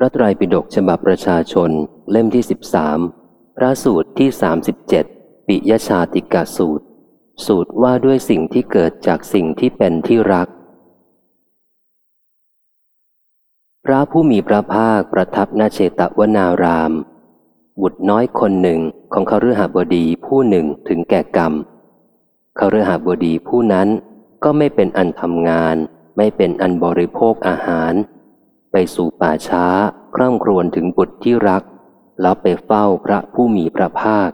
พระไตรปิฎกฉบับประชาชน เล่มที่สิบสามพระสูตรที่สามสิบเจ็ดปิยชาติกาสูตร สูตรว่าด้วยสิ่งที่เกิดจากสิ่งที่เป็นที่รัก พระผู้มีพระภาคประทับนาเชตวนาราม บุตรน้อยคนหนึ่งของคฤหบดีผู้หนึ่งถึงแก่กรรมคฤหบดีผู้นั้นก็ไม่เป็นอันทำงาน ไม่เป็นอันบริโภคอาหาร สู่ป่าช้าคร่ำครวญถึงบุตรที่รัก แล้วไปเฝ้าพระผู้มีพระภาค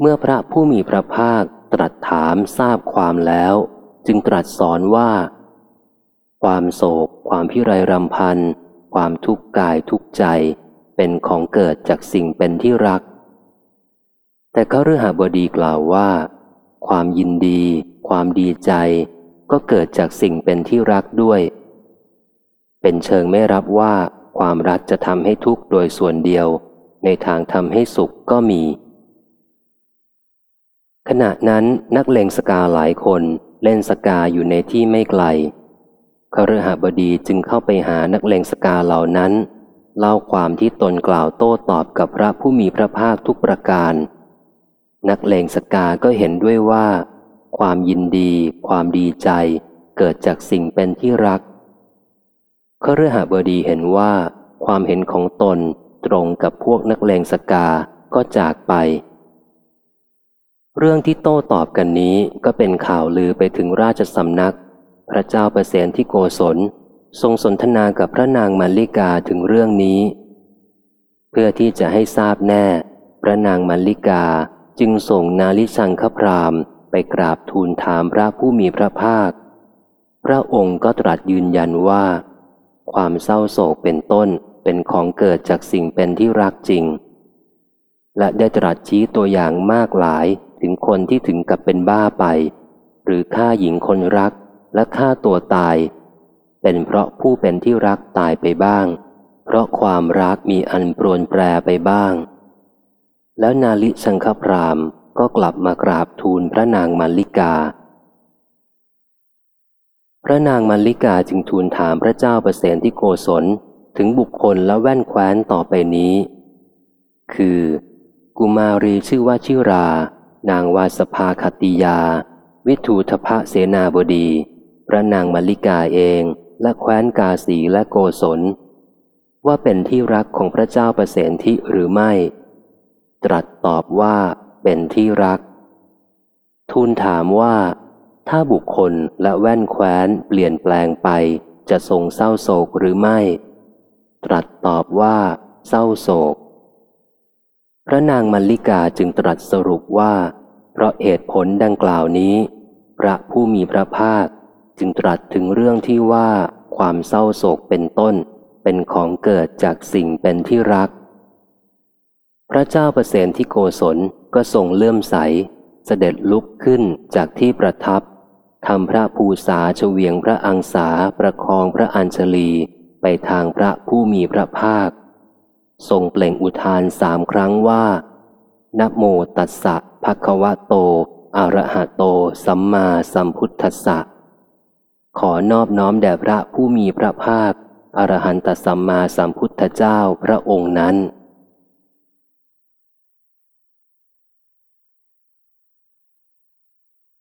เมื่อพระผู้มีพระภาคตรัสถามทราบความแล้ว จึงตรัสสอนว่า ความโศก ความพิไรรำพัน ความทุกข์กายทุกข์ใจ เป็นของเกิดจากสิ่งเป็นที่รัก แต่เขาเรือหาบดีกล่าวว่า ความยินดี ความดีใจ ก็เกิดจากสิ่งเป็นที่รักด้วย เป็นเชิงไม่รับว่าความรักจะทำให้ทุกข์โดยส่วนเดียว ในทางทำให้สุขก็มี ขณะนั้นนักเลงสกาหลายคนเล่นสกาอยู่ในที่ไม่ไกลคฤหบดีจึงเข้าไปหานักเลงสกาเหล่านั้น เล่าความที่ตนกล่าวโต้ตอบกับพระผู้มีพระภาคทุกประการ นักเลงสกาก็เห็นด้วยว่า ความยินดี ความดีใจ เกิดจากสิ่งเป็นที่รัก คฤหาบดีเห็นว่า ความเห็นของตนตรงกับพวกนักเลงสกาก็จากไป เรื่องที่โต้ตอบกันนี้ก็เป็นข่าวลือไปถึงราชสำนัก พระเจ้าประเสนที่โกศล ทรงสนทนากับพระนางมัลลิกาถึงเรื่องนี้ เพื่อที่จะให้ทราบแน่ พระนางมัลลิกาจึงส่งนาลิชังคพรามไปกราบทูลถามพระผู้มีพระภาค พระองค์ก็ตรัสยืนยันว่า ความเศร้าโศกเป็นต้นเป็นของเกิดจากสิ่งเป็นที่รักจริง และได้ตรัสชี้ตัวอย่างมากหลายถึงคนที่ถึงกับเป็นบ้าไป หรือฆ่าหญิงคนรักและฆ่าตัวตาย เป็นเพราะผู้เป็นที่รักตายไปบ้าง เพราะความรักมีอันปรวนแปรไปบ้าง แล้วนาลิชังคพรามก็กลับมากราบทูลพระนางมัลลิกา พระนางมัลลิกาจึงทูลถามพระเจ้าประเสนที่โกศลถึงบุคคลและแว่นแคว้นต่อไปนี้ คือ กุมารีชื่อว่าชิรา นางวาสภาคติยา วิทูทพะเสนาบดี พระนางมัลลิกาเองและแคว้นกาสีและโกศล ว่าเป็นที่รักของพระเจ้าประเสนทิหรือไม่ ตรัสตอบว่าเป็นที่รัก ทูลถามว่า ถ้าบุคคลและแว่นแคว้นเปลี่ยนแปลงไป จะทรงเศร้าโศกหรือไม่ ตรัสตอบว่า เศร้าโศก พระนางมัลลิกาจึงตรัสสรุปว่า เพราะเหตุผลดังกล่าวนี้ พระผู้มีพระภาคจึงตรัสถึงเรื่องที่ว่าความเศร้าโศกเป็นต้น เป็นของเกิดจากสิ่งเป็นที่รัก พระเจ้าประเสนที่โกศลก็ทรงเลื่อมใสเสด็จลุกขึ้นจากที่ประทับ ทำพระภูษาเฉวียงพระอังสาประคองพระอัญชลีไปทางพระผู้มีพระภาค ทรงเปล่งอุทานสามครั้งว่า นะโมตัสสะภะคะวะโต อะระหะโต สัมมาสัมพุทธัสสะ ขอนอบน้อมแด่พระผู้มีพระภาค อรหันตสัมมาสัมพุทธเจ้าพระองค์นั้น